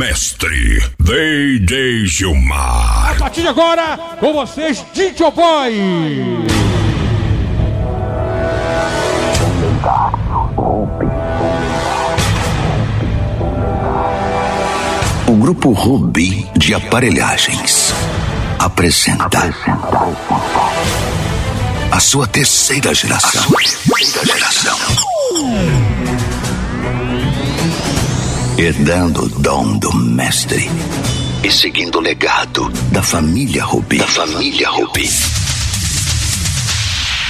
mestre, DJ Gilmar. A partir de agora, com vocês, DJ Boy. O grupo Rubi de Aparelhagens apresenta a sua terceira geração. terceira geração. Herdando o dom do mestre e seguindo o legado da família Rubi. Da família Rubi.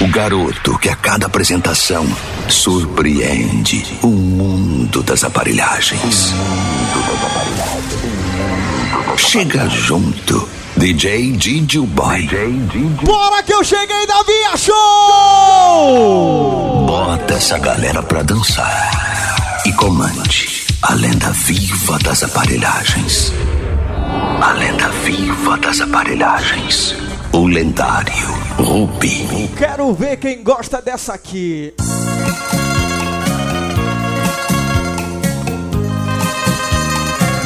O garoto que a cada apresentação surpreende o mundo das aparelhagens. Chega junto, DJ Didio Boy. Bora que eu cheguei da Via Show! Bota essa galera pra dançar e comande a lenda viva das aparelhagens. A lenda viva das aparelhagens. O lendário Rubi. Quero ver quem gosta dessa aqui.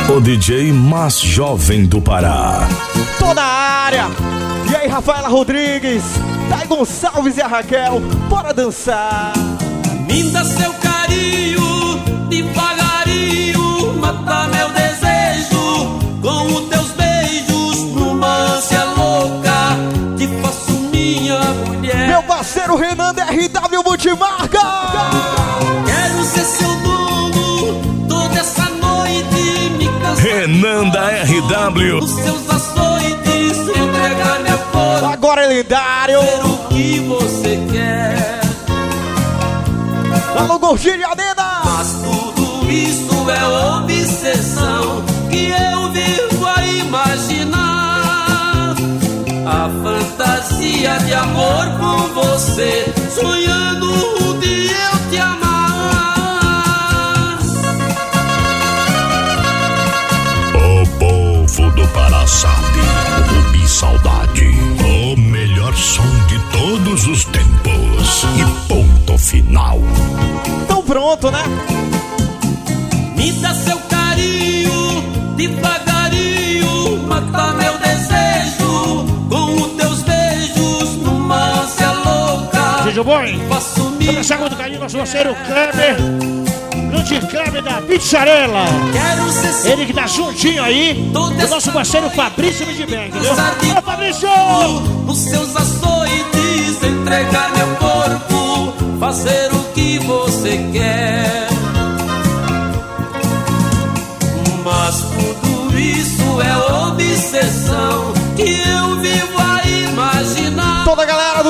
O DJ mais jovem do Pará. Toda a área. E aí, Rafaela Rodrigues, Thay Gonçalves e a Raquel, bora dançar. Me dá seu carinho, devagarinho, DRW Multimarca. Quero ser seu dono toda essa noite, me cansar Renan da RW. dos seus açoites, entregar minha flor, Agora é lendário. ser o que você quer. Alô, Gordinho e Adena. Mas tudo isso é obsessão fantasia de amor com você, sonhando um dia eu te amar. O povo do Pará sabe. Rubi Saudade. O melhor som de todos os tempos. E ponto final. Então pronto, né? Me dá seu carinho, devagarinho, mata meu desejo com os vou minha começar com carinho nosso parceiro Kleber, grande Kleber da Pizzarela. Ele que tá juntinho aí, do nosso parceiro Fabrício Midbank, entendeu? Sabe- Ô Fabrício! Nos seus açoites, entregar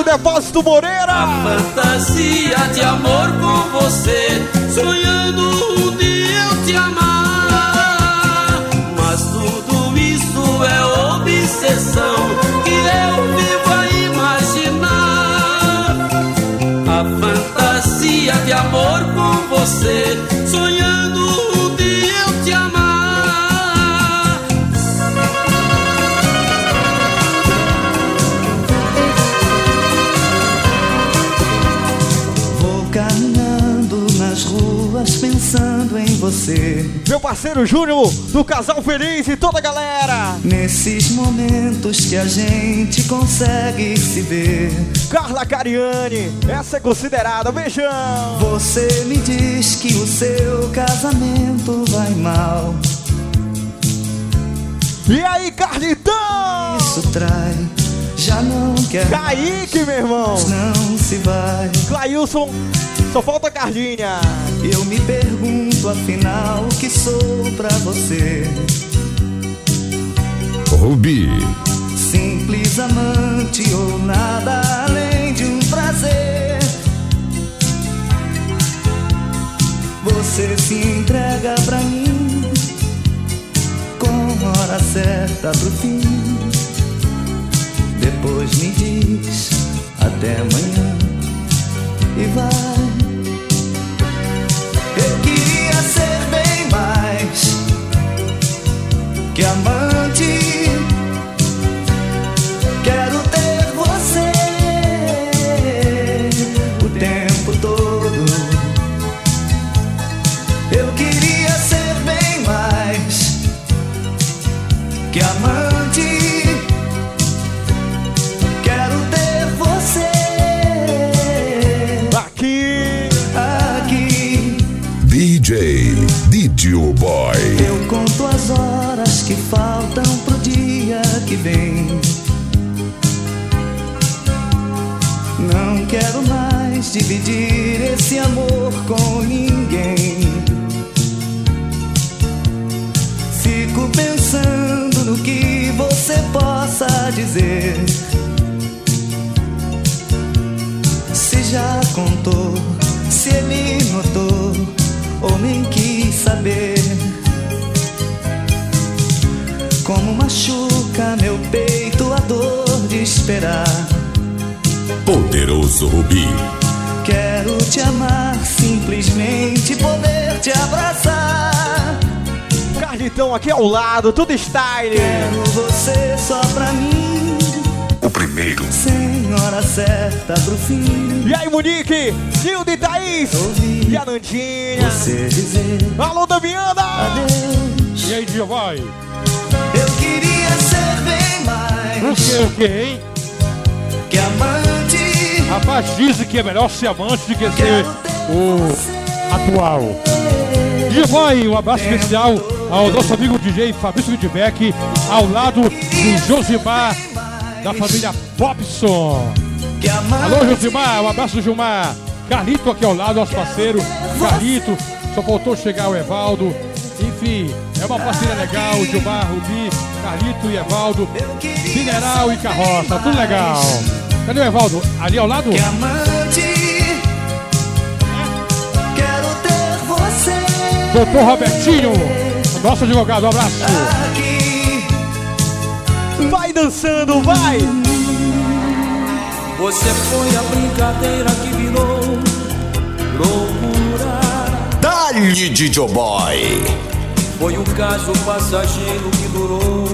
Depósito Moreira. A fantasia de amor com você, sonhando um dia eu te amar. Mas tudo isso é obsessão que eu vivo a imaginar. A fantasia de amor com você, sonhando Meu parceiro Júnior do Casal Feliz e toda a galera. Nesses momentos que a gente consegue se ver. Carla Cariani, essa é considerada. Beijão. Você me diz que o seu casamento vai mal. E aí, Carlitão? Isso trai, já não quer. Kaique, meu irmão. Não se vai. Clailson, só falta Carlinha. Eu me pergunto afinal o que sou pra você. Rubi. Simples amante ou nada além de um prazer. Você se entrega pra mim com hora certa pro fim. Depois me diz até amanhã e vai. Que amante. Dividir esse amor com ninguém. Fico pensando no que você possa dizer. Se já contou, se ele notou ou nem quis saber. Como machuca meu peito a dor de esperar. Poderoso Rubi. Quero te amar, simplesmente poder te abraçar. Carlitão aqui ao lado, tudo style. Quero você só pra mim, O primeiro. sem hora certa pro fim. E aí, Monique, Gilda e Thaís. Ouvi E a Nandinha. você dizer Alô, Damiana. adeus. E aí, dia vai? Eu queria ser bem O mais que, o que, hein? que amante. Rapaz, dizem que é melhor ser amante do que ser o atual. Dia vai, um abraço especial ao nosso amigo DJ Fabrício Widbeck, ao lado do Josimar, da família Popson. Alô, Josimar, um abraço, Gilmar. Carlito aqui ao lado, nosso parceiro. Carlito, só faltou chegar o Evaldo. Enfim, é uma parceria legal. Gilmar, Rubi, Carlito e Evaldo. Mineral e carroça, tudo legal. Cadê o Evaldo? Ali ao lado? Que amante. Quero ter você. Doutor Robertinho, nosso advogado, um abraço. Aqui. Vai dançando, vai. Você foi a brincadeira que virou loucura. Dali DJ Boy. Foi um caso passageiro que durou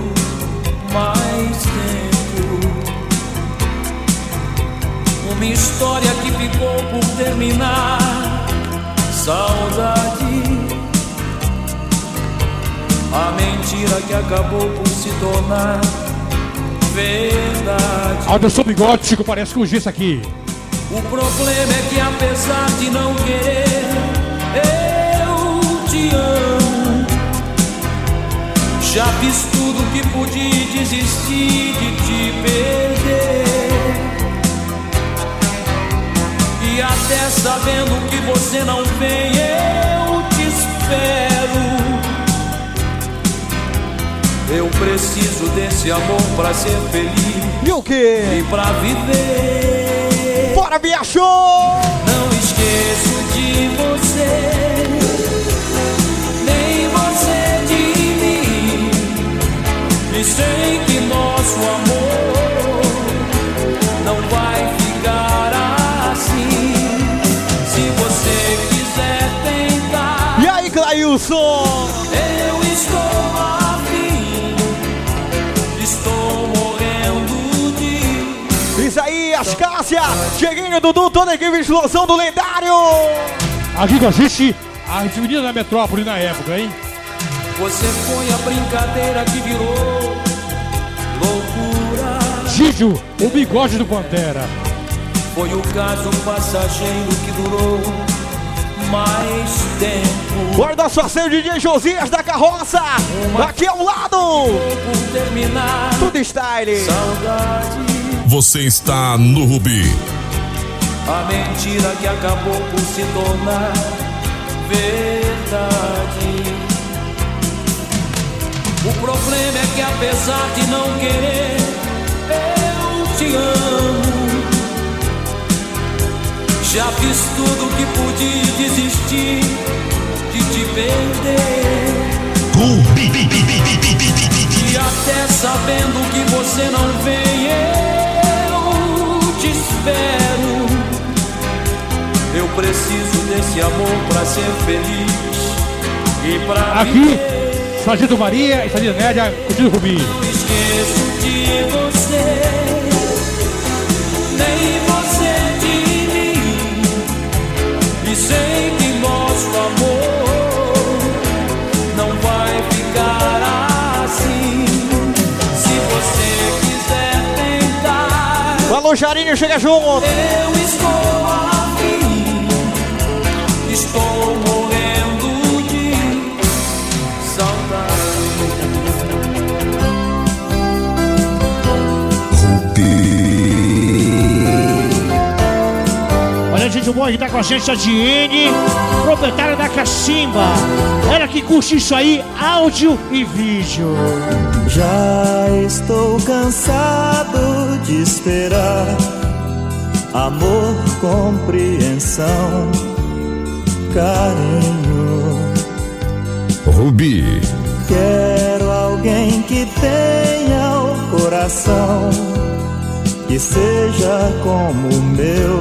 mais tempo. Uma história que ficou por terminar. Saudade. A mentira que acabou por se tornar verdade. Anderson Bigode, Chico, parece com giz aqui. O problema é que apesar de não querer, eu te amo. Já fiz tudo que pude desistir de te perder. E até sabendo que você não vem, eu te espero. Eu preciso desse amor pra ser feliz E o quê? e pra viver. Bora, Show! Não esqueço de você, nem você de mim. E sei que nosso amor aí, Clailson? eu estou afim. Estou morrendo de Isaías, Cássia, Cheguinho, Dudu, toda a equipe de explosão do lendário! Aqui com a gente, as meninas da metrópole na época, hein? Você foi a brincadeira que virou loucura. Gijo, o bigode do Pantera. Foi o caso passageiro que durou mais tempo. Guarda sua senha, DJ Josias da carroça! Aqui ao lado! Por terminar, Tudo style! saudade. Você está no Rubi. A mentira que acabou por se tornar verdade. O problema é que apesar de não querer, eu te amo. Já fiz tudo que pude desistir de te perder. E até sabendo que você não vem, eu te espero. Eu preciso desse amor pra ser feliz e pra Aqui, viver. Sargento Maria e Sargento Média, curtindo o Rubi. Não esqueço de você, O Jarinho, chega junto. Eu estou aqui, estou morrendo de saudade. Olha, gente o que tá com a gente, a Diene, proprietária da Cacimba. Ela que curte isso aí, áudio e vídeo. Já estou cansado de esperar amor, compreensão, carinho. Rubi. Quero alguém que tenha o coração que seja como o meu,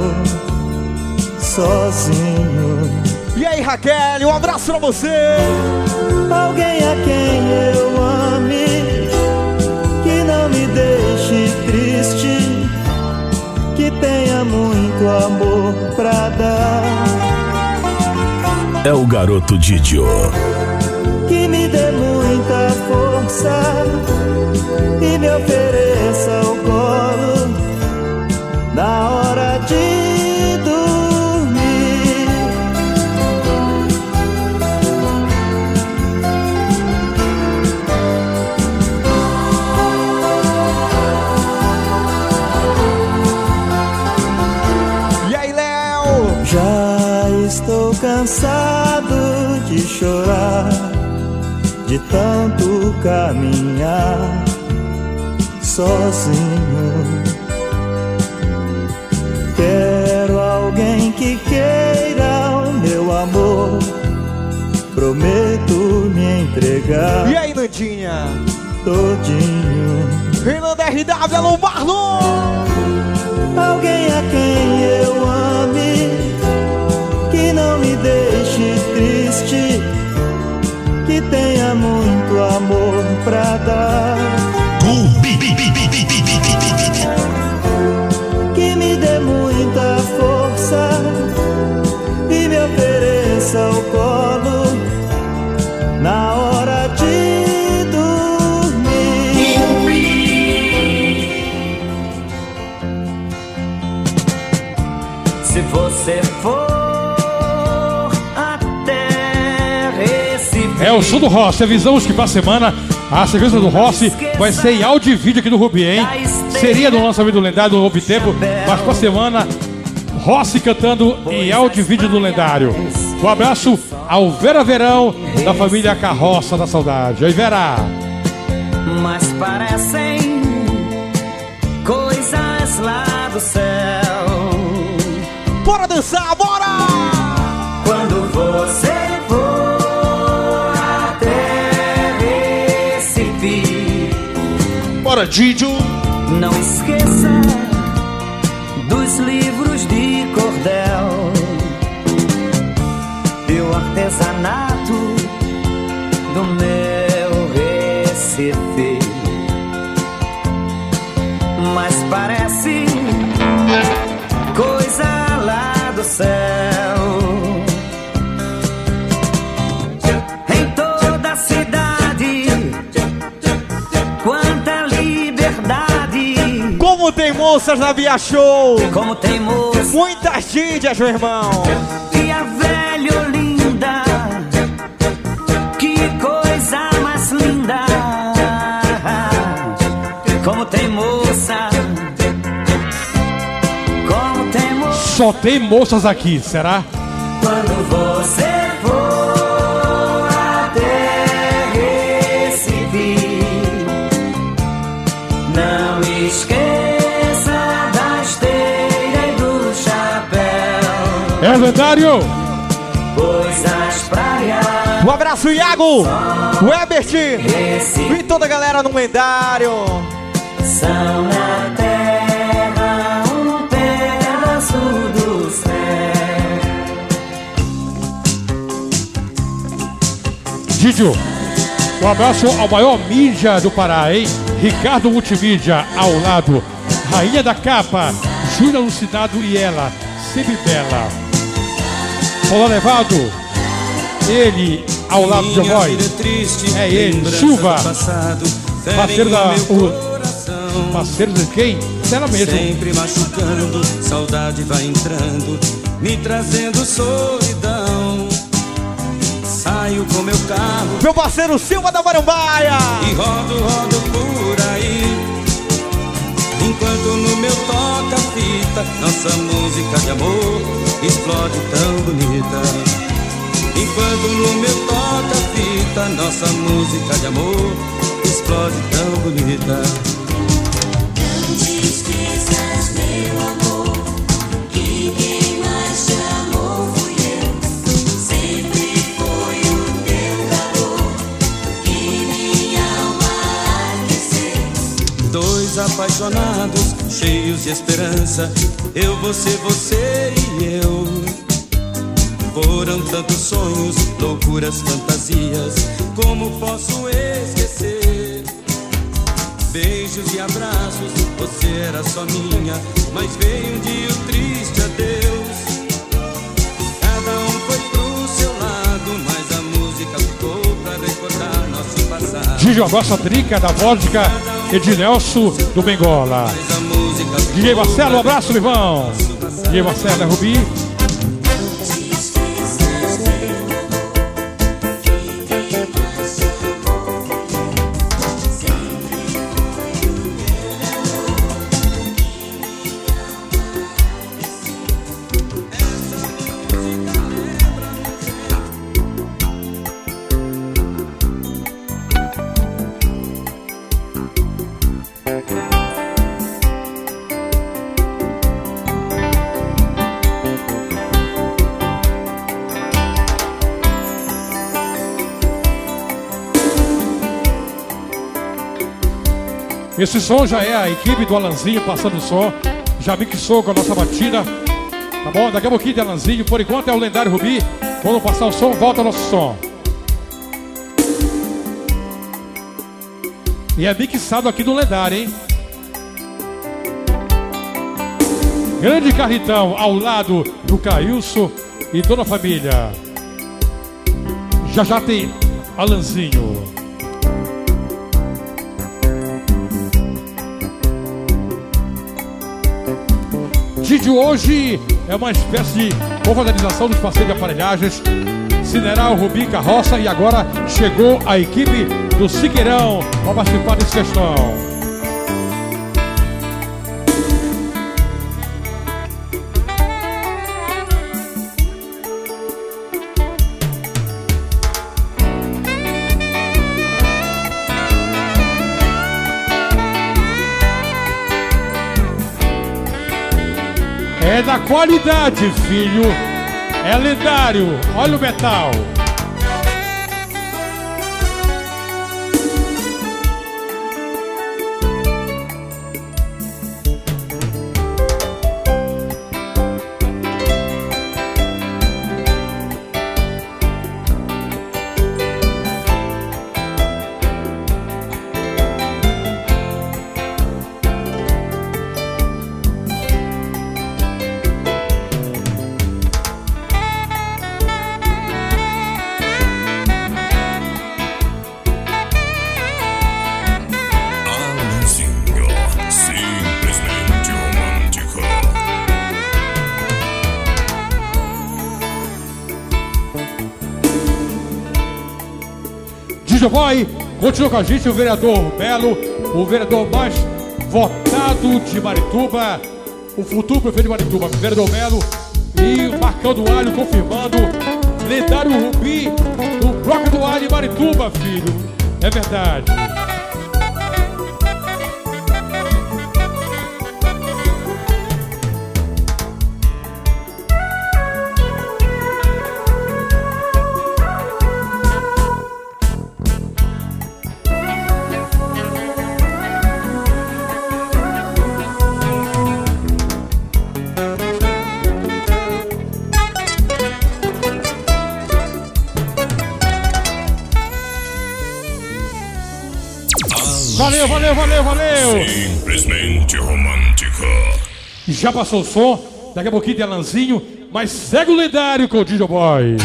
sozinho. E aí, Raquel, um abraço pra você. Alguém a quem eu ame, que tenha muito amor pra dar. É o garoto Didio. Que me dê muita força e me ofereça de tanto caminhar sozinho. Quero alguém que queira o meu amor. Prometo me entregar E aí, Nandinha? todinho. Fernanda RW, Alô Marlon! Alguém a quem amor pra dar, É o som do Rossi, avisamos que pra semana a sequência do Rossi vai ser em áudio e vídeo aqui do Rubi, hein? Seria no lançamento do lendário do Novo Tempo, mas pra semana Rossi cantando em áudio e vídeo do lendário. Um abraço ao Vera Verão, da família Carroça da Saudade. Oi, Vera! mas parecem coisas lá do céu. Bora dançar, Não esqueça moças na Via Show! Como tem moça Muitas dídias, meu irmão! e a velha Olinda. Que coisa mais linda. Como tem moça. Como tem moça. Só tem moças aqui, será? Quando você lendário! pois as praias Um abraço, Iago! O Ebert! E toda a galera no lendário! são na terra um pedaço do céu. Didio, um abraço ao maior mídia do Pará, hein? Ricardo Multimídia, ao lado. Rainha da Capa, Júlia Lucidado e ela, sempre bela. Olá, Levado. Ele, ao lado de voz. É ele, Silva. Parceiro da. O, parceiro de quem? Dela mesmo. Sempre machucando, saudade vai entrando, me trazendo solidão. Saio com meu carro Meu parceiro Silva da Marambaia! e rodo, rodo por aí. Enquanto no meu toca-fita, nossa música de amor explode tão bonita. Enquanto no meu toca-fita, nossa música de amor explode tão bonita. Não te esqueças, meu amor, o apaixonados, cheios de esperança. Eu, você, você e eu. Foram tantos sonhos, loucuras, fantasias. Como posso esquecer? Beijos e abraços, você era só minha. Mas veio um dia o triste adeus. Cada um foi pro seu lado, mas a música ficou pra recordar nosso passado. Abraço a Trinca da Vodka Edilelso do Bengola. DJ Marcelo, um abraço, Livão. DJ Marcelo da Rubi. Esse som já é a equipe do Alanzinho passando o som. Já mixou com a nossa batida. Tá bom? Daqui a pouquinho de Alanzinho. Por enquanto é o lendário Rubi. Quando passar o som, volta nosso som. E é mixado aqui do lendário, hein? Grande Carritão ao lado do Cailson e Dona Família. Já já tem Alanzinho. Vídeo hoje é uma espécie de confraternização dos parceiros de aparelhagens. Cineral, Rubi, Carroça e agora chegou a equipe do Siqueirão para participar desse questão. Qualidade, filho. É lendário. Olha o metal. Boy, continua com a gente o vereador Melo, o vereador mais votado de Marituba, o futuro prefeito de Marituba, vereador Melo, e o Marcão do Alho confirmando, lendário Rubi, do Bloco do Alho Marituba, filho. É verdade. Valeu. Simplesmente romântico. Já passou o som, daqui a pouquinho tem Alanzinho, mas segue o lendário com o DJ Boy.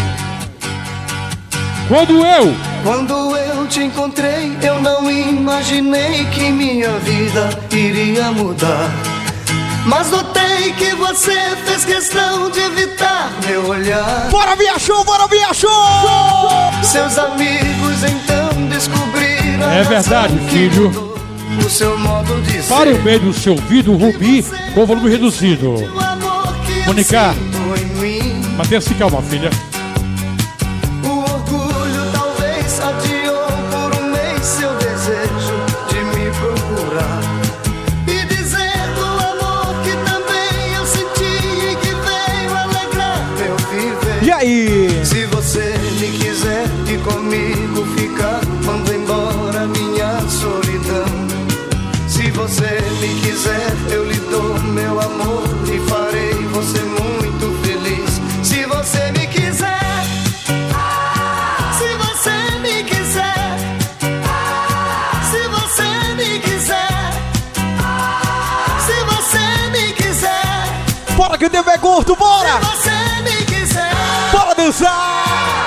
Quando eu Quando eu te encontrei, eu não imaginei que minha vida iria mudar. Mas notei que você fez questão de evitar meu olhar. Bora, Via Show, bora, Via Show! Seus amigos então descobriram. a É verdade, que filho. O seu modo de para o ser. meio do seu ouvido, Rubi, com volume reduzido. Mônica, mim. Mantenha-se calma, filha. É curto, bora! se você me quiser. Bora dançar!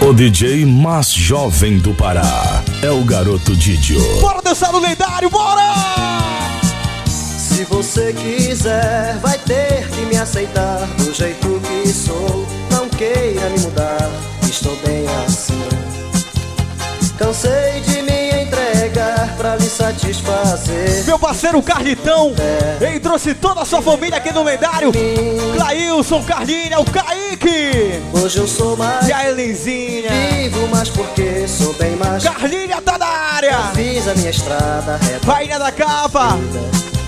O DJ mais jovem do Pará é o garoto Didio. Bora dançar no lendário, bora! Se você quiser, vai ter que me aceitar do jeito que sou. Não queira me mudar, estou bem assim. Cansei de pra lhe satisfazer. Meu parceiro Carlitão, ele trouxe toda a sua família aqui no lendário. Clailson, Carlinha, o Kaique Hoje eu sou mais e a Elenzinha. vivo, mas porque sou bem mais. Carlinha tá na área! Fiz a minha estrada reta. Rainha da capa!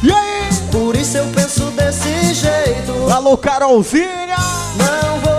E aí? Por isso eu penso desse jeito. Alô, Carolzinha! Não vou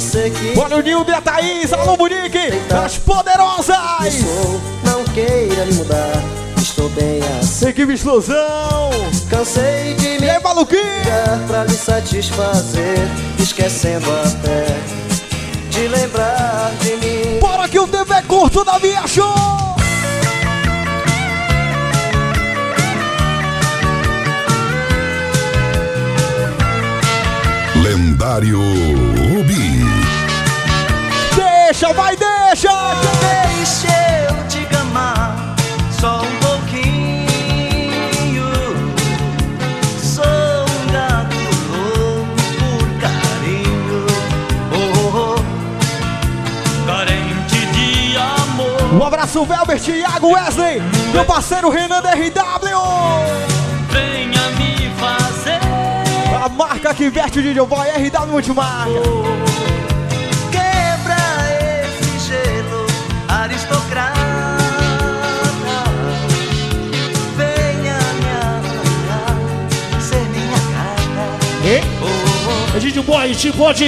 você quiser, Bora o Nildo e a Thaís, alô, Monique! As poderosas! sou, não queira me mudar. Estou bem assim. Equipe Explosão! Cansei de me E aí, maluquinho? pra lhe satisfazer, esquecendo até de lembrar de mim. Bora que o tempo é curto na Via Show! Lendário. Deixa, vai, deixa! Deixa eu te gamar só um pouquinho. Sou um gato louco por carinho. Oh, oh, Carente de amor. Um abraço, Velbert, Iago, Wesley, meu parceiro Renan DRW! Venha me fazer. A marca que veste o DJ Boy, RW Multimarca! Quebra A gente pode, a gente pode,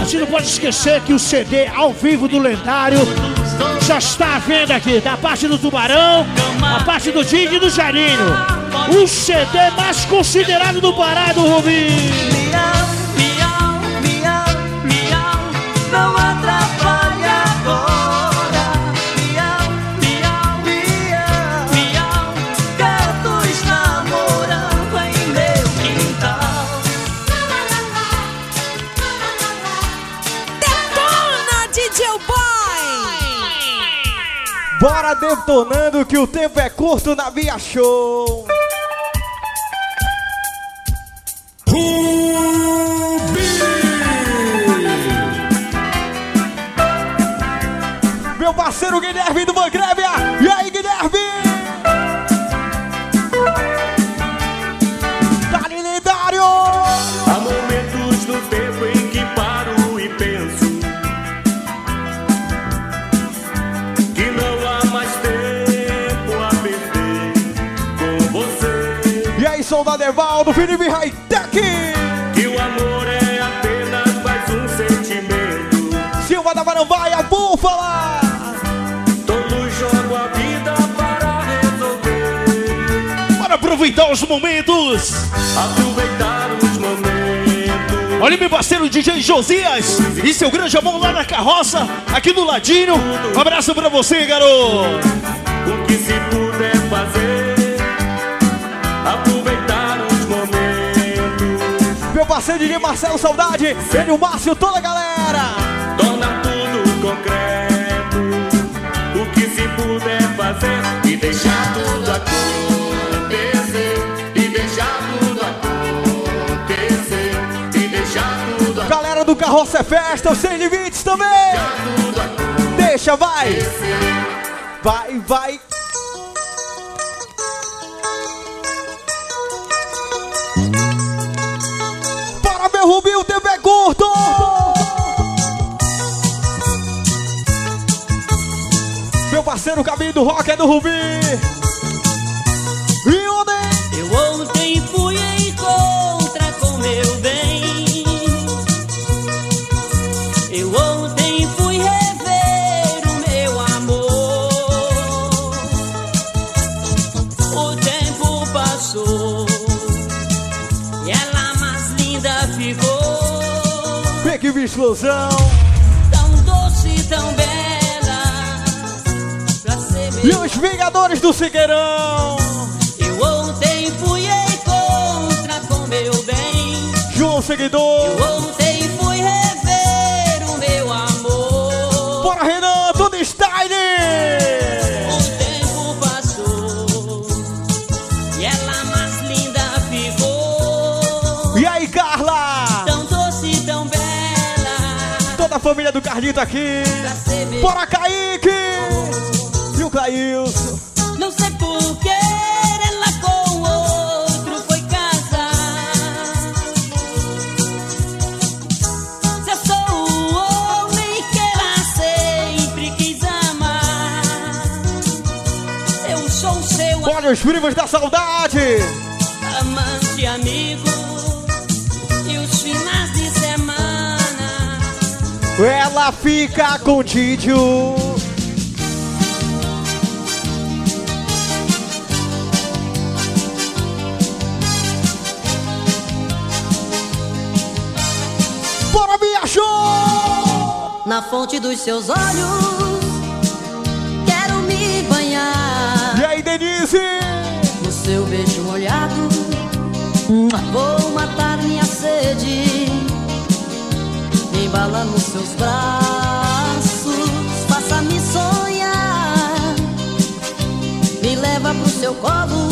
a gente não pode esquecer que o CD ao vivo do lendário já está à venda aqui, da parte do Tubarão, da parte do Didi e do Jarinho. O CD mais considerado do Pará do Rubi. Bora detonando que o tempo é curto na Via Show! Meu parceiro Guilherme do Mangrevia! Soldado Evaldo, Felipe Hightech! Que o amor é apenas mais um sentimento. Silva da Marambaia, Búfala! Todos jogam a vida para resolver. Para aproveitar os momentos. Aproveitar os momentos. Olha meu parceiro DJ Josias e seu grande amor lá na carroça, aqui do ladinho. Um abraço pra você, garoto. O que se puder fazer. parceiro DJ Marcelo Saudade, Sênio Márcio, toda a galera. Torna tudo concreto, o que se puder fazer e deixar tudo acontecer. E deixar tudo acontecer. E deixar tudo acontecer. Galera do Carroça é Festa, Sem Limites também. Deixa, vai. Vai, vai. Meu Rubinho, o tempo é curto. Meu parceiro, caminho do rock é do Rubi. Explosão. Tão doce, tão bela. E os Vingadores do Figueirão. Eu ontem fui contra com meu bem. João Seguidor. Família do Carlito aqui. Bora, Kaique. E o Clailson. Não sei por que ela com outro foi casar. Se eu sou o homem que ela sempre quis amar, eu sou o seu Olha os primos da saudade. Ela fica com o Didio. Bora, achou! na fonte dos seus olhos. Quero me banhar. E aí, Denise? no seu beijo molhado. Vou matar minha sede, me embala nos seus braços, faça-me sonhar, me leva pro seu colo,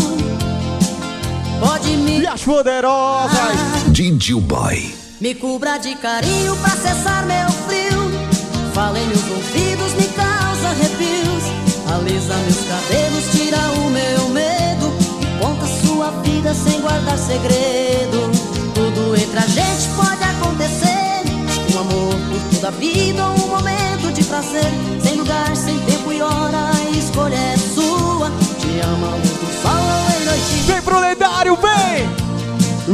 pode me E as poderosas. Didio Boy. me cubra de carinho pra cessar meu frio. Fala em meus ouvidos, me causa arrepios. Alisa meus cabelos, tira o meu medo. Conta sua vida sem guardar segredo. Tudo entre a gente pode acontecer. Um amor por toda a vida ou um momento de prazer. Sem lugar, sem tempo e hora, a escolha é sua. Te ama luz do sol em noite Vem pro lendário, vem!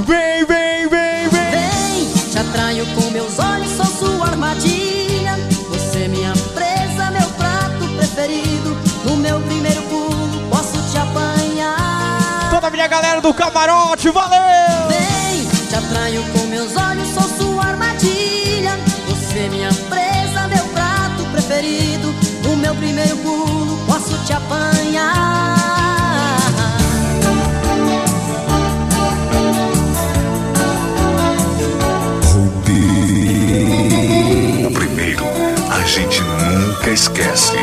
Vem, vem, vem, vem! Vem, te atraio com meus olhos, sou sua armadilha. Você minha presa, meu prato preferido. No meu primeiro pulo, posso te apanhar. Toda a minha galera do camarote, valeu! Primeiro pulo, posso te apanhar. O primeiro, a gente nunca esquece.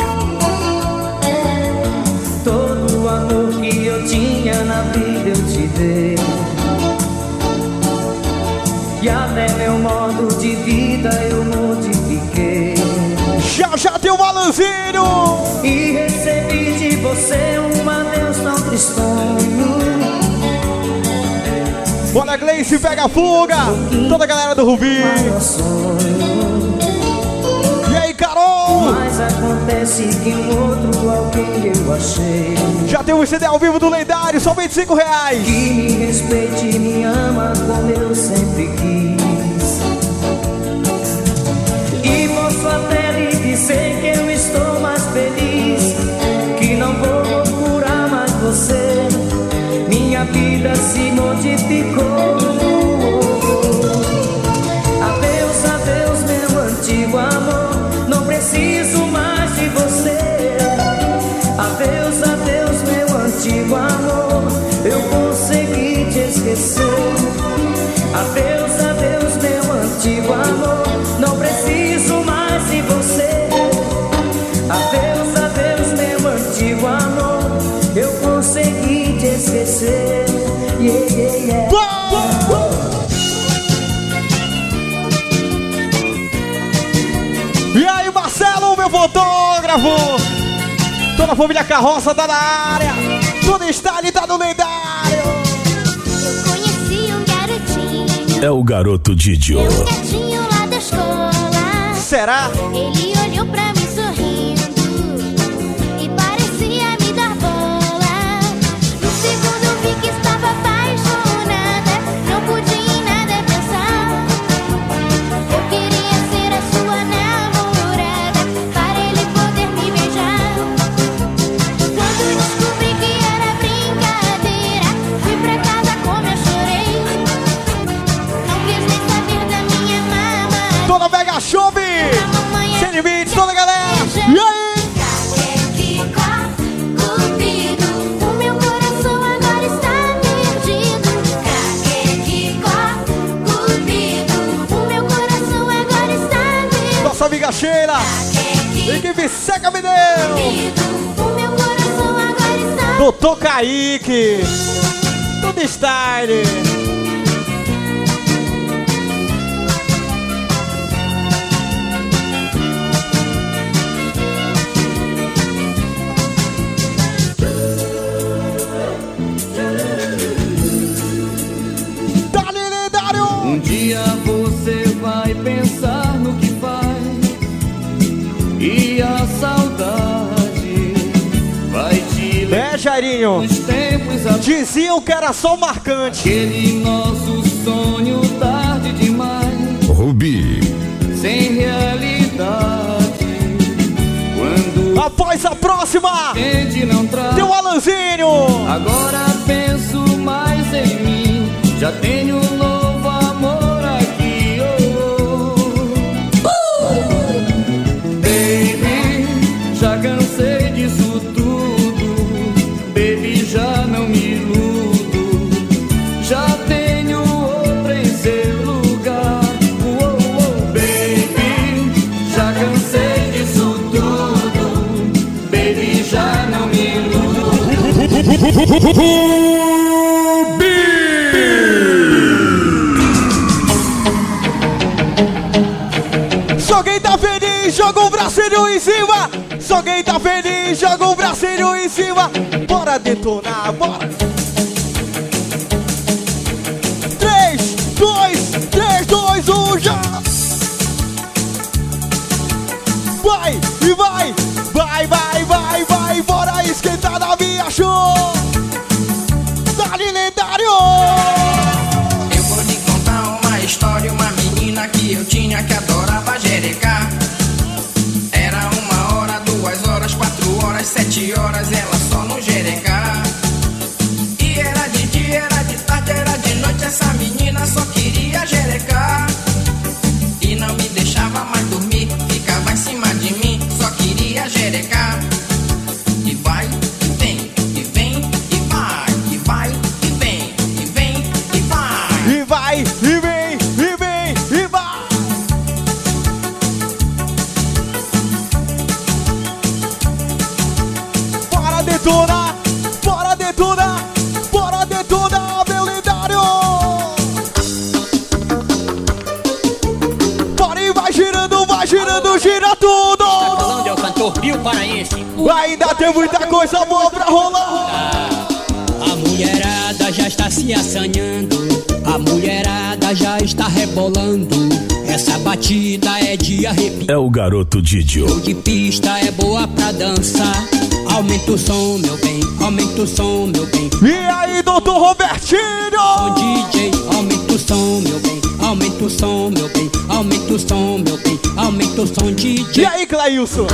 Você um adeus tão tristonho. Olha, Gleice, pega a fuga! Toda a galera do Rubi! Sonho. E aí, Carol? Mas acontece que um outro alguém eu achei. Já tem o CD ao vivo do lendário, só 25 reais! Que me respeite e me ama como eu sempre quis. Fotógrafo. Toda a família Carroça tá na área. Tudo está ali, tá no lendário. Conheci um garotinho, É o garoto Didio. um gatinho lá da escola. Será? Ele Kaique. Tudo style. Jairinho. Diziam que era só o marcante. aquele nosso sonho tarde demais, Rubi. sem realidade. Quando Após a próxima, o Alanzinho. agora penso mais em mim. Só quem tá feliz, joga o bracinho em cima. Só quem tá feliz, joga o bracinho em cima. Bora detonar, bora. Vai. E vem, e vem, e vai. Bora detonar, bora detonar, bora detonar, meu lendário. Bora e vai girando, vai girando, gira tudo. Falando é o cantor Rio Paraense. Ainda tem muita coisa boa pra rolar. A mulherada já está se assanhando, a mulherada já está rebolando. Essa batida é de arrepio. É o garoto Didio. De pista é boa pra dançar. Aumenta o som, meu bem, aumenta o som, meu bem. E aí, doutor Robertinho? O DJ, aumenta o som, meu bem, aumenta o som, meu bem, aumenta o som, meu bem, aumenta o som, DJ. E aí, Clailson?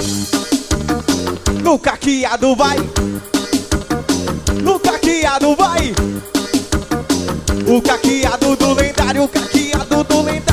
No caqueado vai. No caqueado vai. O caqueado do lendário, o caqueado do lendário,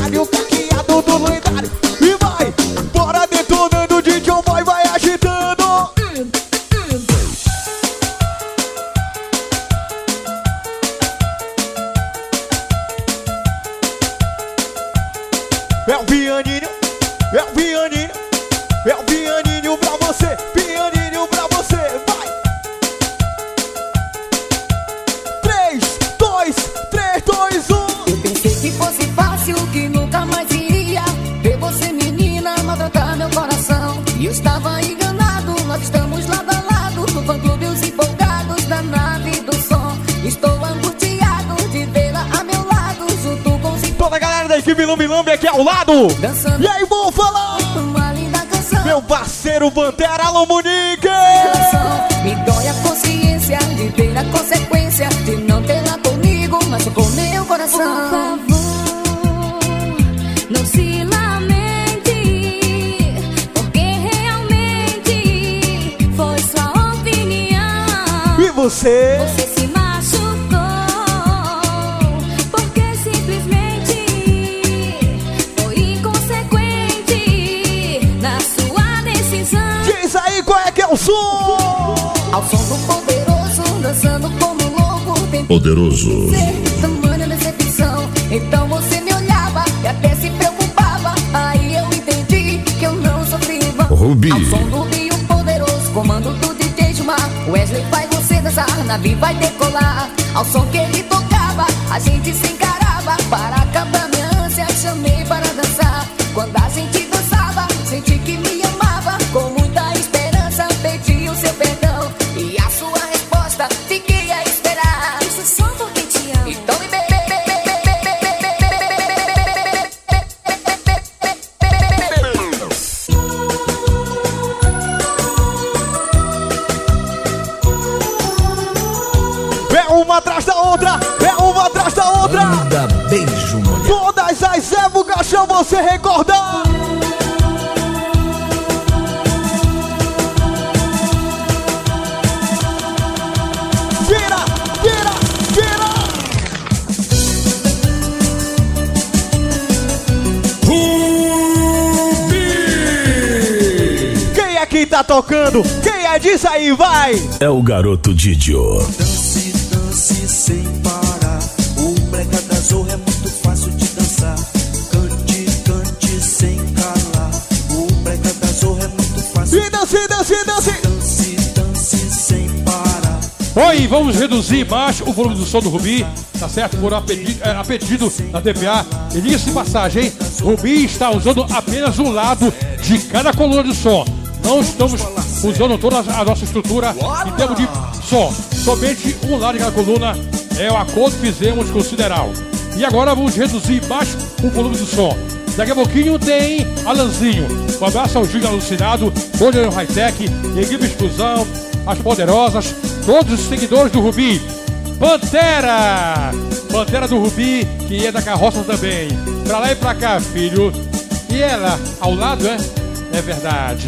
Islame aqui ao lado. E aí, vou falar. Meu parceiro Pantera Alô Monique. Me dói a consciência de ter a consequência de não tê-la comigo, mas com meu coração. Por favor, não se lamente, porque realmente foi sua opinião. E você? Você o som. Ao som do poderoso, dançando como louco, tentei Poderoso. ser tamanha decepção. Então você me olhava e até se preocupava. Aí eu entendi que eu não sofri em vão. Rubi. Ao som do Rio Poderoso, comando do DJ Gilmar. Wesley faz você dançar, navio vai decolar. Ao som que ele tocava, a gente se encarava. Para acabar minha ânsia, chamei para dançar. Quando a gente dançava, senti que me você recordar. Tira, tira, tira. Quem é que tá tocando? Quem é disso aí, vai? É o garoto Didio. Dance vamos reduzir mais o volume do som do Rubi, tá certo? Por a pedido, é, a pedido da DPA. E diga-se passagem? Rubi está usando apenas um lado de cada coluna de som. Não estamos usando toda a nossa estrutura em termos de som. Somente um lado de cada coluna é o acordo que fizemos com o Sideral. E agora vamos reduzir mais o volume do som. Daqui a pouquinho tem Alanzinho. Um abraço ao Júlio Alucinado, High Tech, Equipe Explosão, as Poderosas, todos os seguidores do Rubi. Pantera! Pantera do Rubi, que é da carroça também. Pra lá e pra cá, filho. E ela, ao lado, é? É verdade.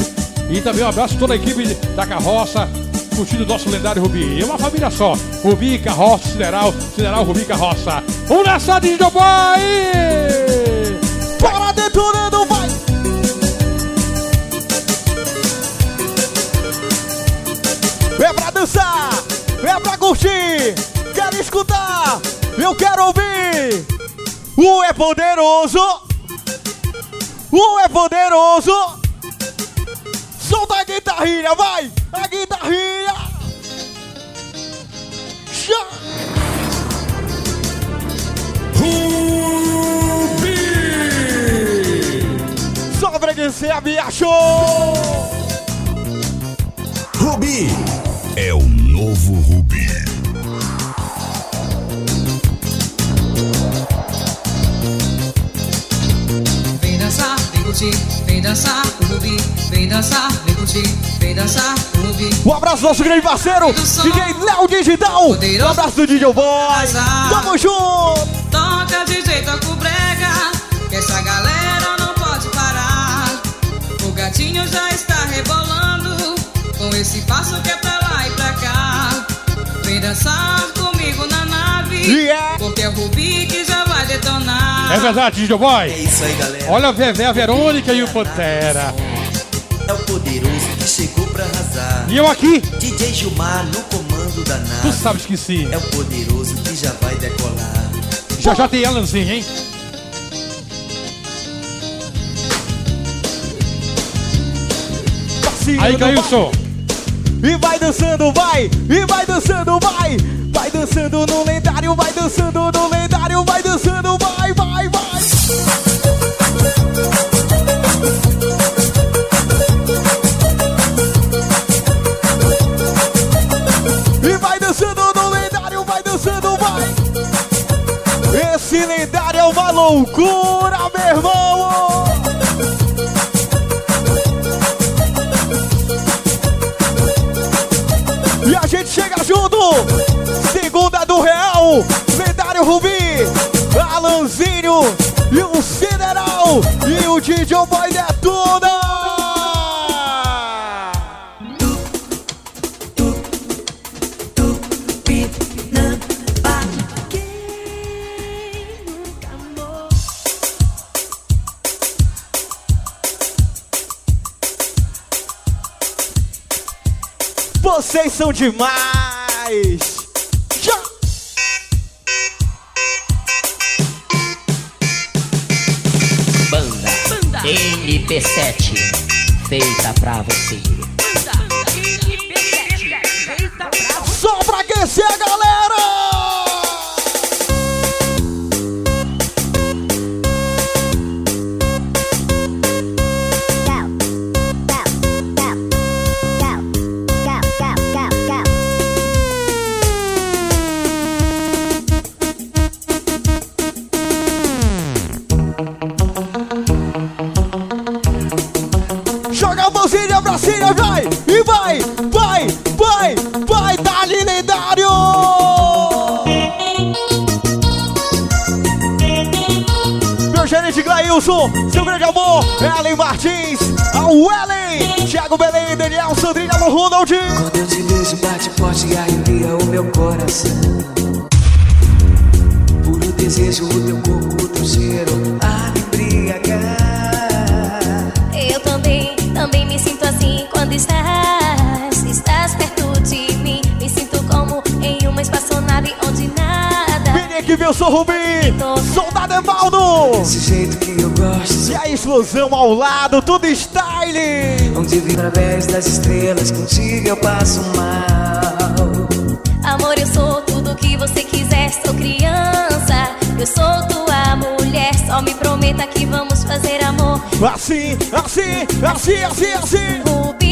E também um abraço a toda a equipe da carroça, curtindo o nosso lendário Rubi. É uma família só. Rubi, carroça, Sideral, Sideral, Rubi, carroça. Vamos nessa, DJ Boy! Bora detonando, vai! Dançar, é pra curtir, quero escutar, eu quero ouvir. O é poderoso, o é poderoso. Solta a guitarrinha, vai, a guitarrinha. Chá. Só freguesia, me achou. Rubi é o novo Rubi. Vem dançar, vem curtir, vem dançar o Rubi, vem dançar, vem curtir, vem dançar o Rubi. Um abraço nosso grande parceiro, DJ Léo Digital. Um abraço do DJ Boy. Tamo junto. Toca DJ, toca o brega, que essa galera não pode parar. O gatinho já está rebolando, com esse passo que é pra e pra cá. Vem dançar comigo na nave, Yeah. porque é o Rubi que já vai detonar. É verdade, DJ Boy? É isso aí, galera. Olha a Vevé, a Verônica e o Pantera. É o poderoso que chegou pra arrasar. E eu aqui? DJ Gilmar no comando da Tu nave. sabes que sim. É o poderoso que já vai decolar. Já já tem Alanzinho, hein? Aí, Cailson. E vai dançando, vai! E vai dançando, vai! Vai dançando no lendário, vai dançando no lendário, vai dançando, vai, vai, vai! E vai dançando no lendário, vai dançando, vai! Esse lendário é uma loucura, meu irmão! gente chega junto. Segunda do Real, Lendário Rubi, Alanzinho e o Cineral e o DJ Boy Neto. São demais! Já! Banda NP7 feita pra você. E arrepia o meu coração. Puro desejo, o teu corpo, o teu cheiro, a me embriagar. Eu também, também me sinto assim quando estás, estás perto de mim. Me sinto como em uma espaçonave onde nada. Vem aqui, meu sou Rubi, soldado Evaldo. Desse jeito que eu gosto. E a explosão ao lado, tudo style. Onde vi através das estrelas, contigo eu passo mal. Quiser, sou criança. Eu sou tua mulher, só me prometa que vamos fazer amor. Assim, assim, assim, assim, assim. Rubi,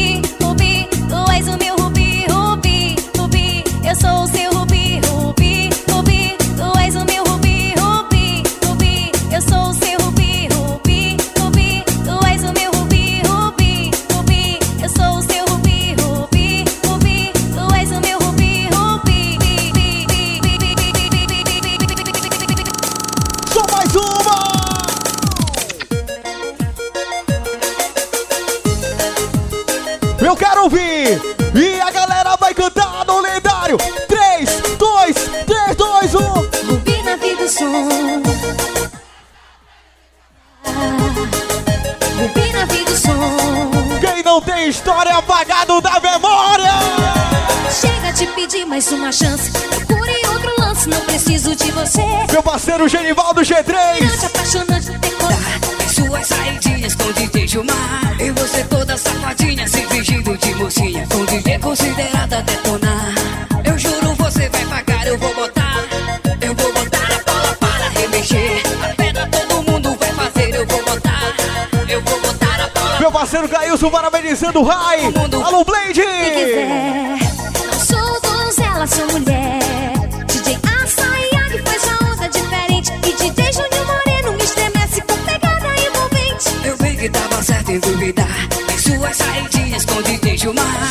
mais uma chance. Procure outro lance, não preciso de você. Meu parceiro Genivaldo G3! Te apaixonante decorar. Suas saidinhas com DJ Gilmar E você toda safadinha se fingindo de mocinha Com DJ considerada detonar Eu juro você vai pagar, eu vou botar Eu vou botar a bola para remexer A pedra todo mundo vai fazer, eu vou botar Eu vou botar a bola Meu parceiro Cailson parabenizando o Rai! Alô, Blade!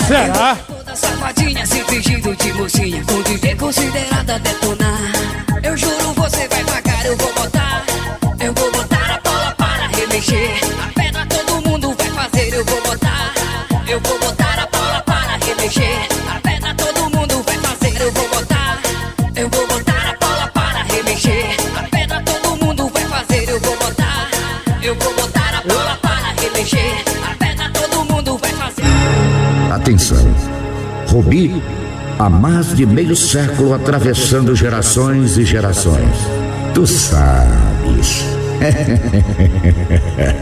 Será? Toda safadinha se fingindo de mocinha. Com DJ considerada detonar. Eu juro você vai pagar, eu vou botar. Eu vou botar a bola para remexer. A pedra todo mundo vai fazer, eu vou botar. Eu vou botar a bola para remexer Rubi, há mais de meio século atravessando gerações e gerações. Tu sabes.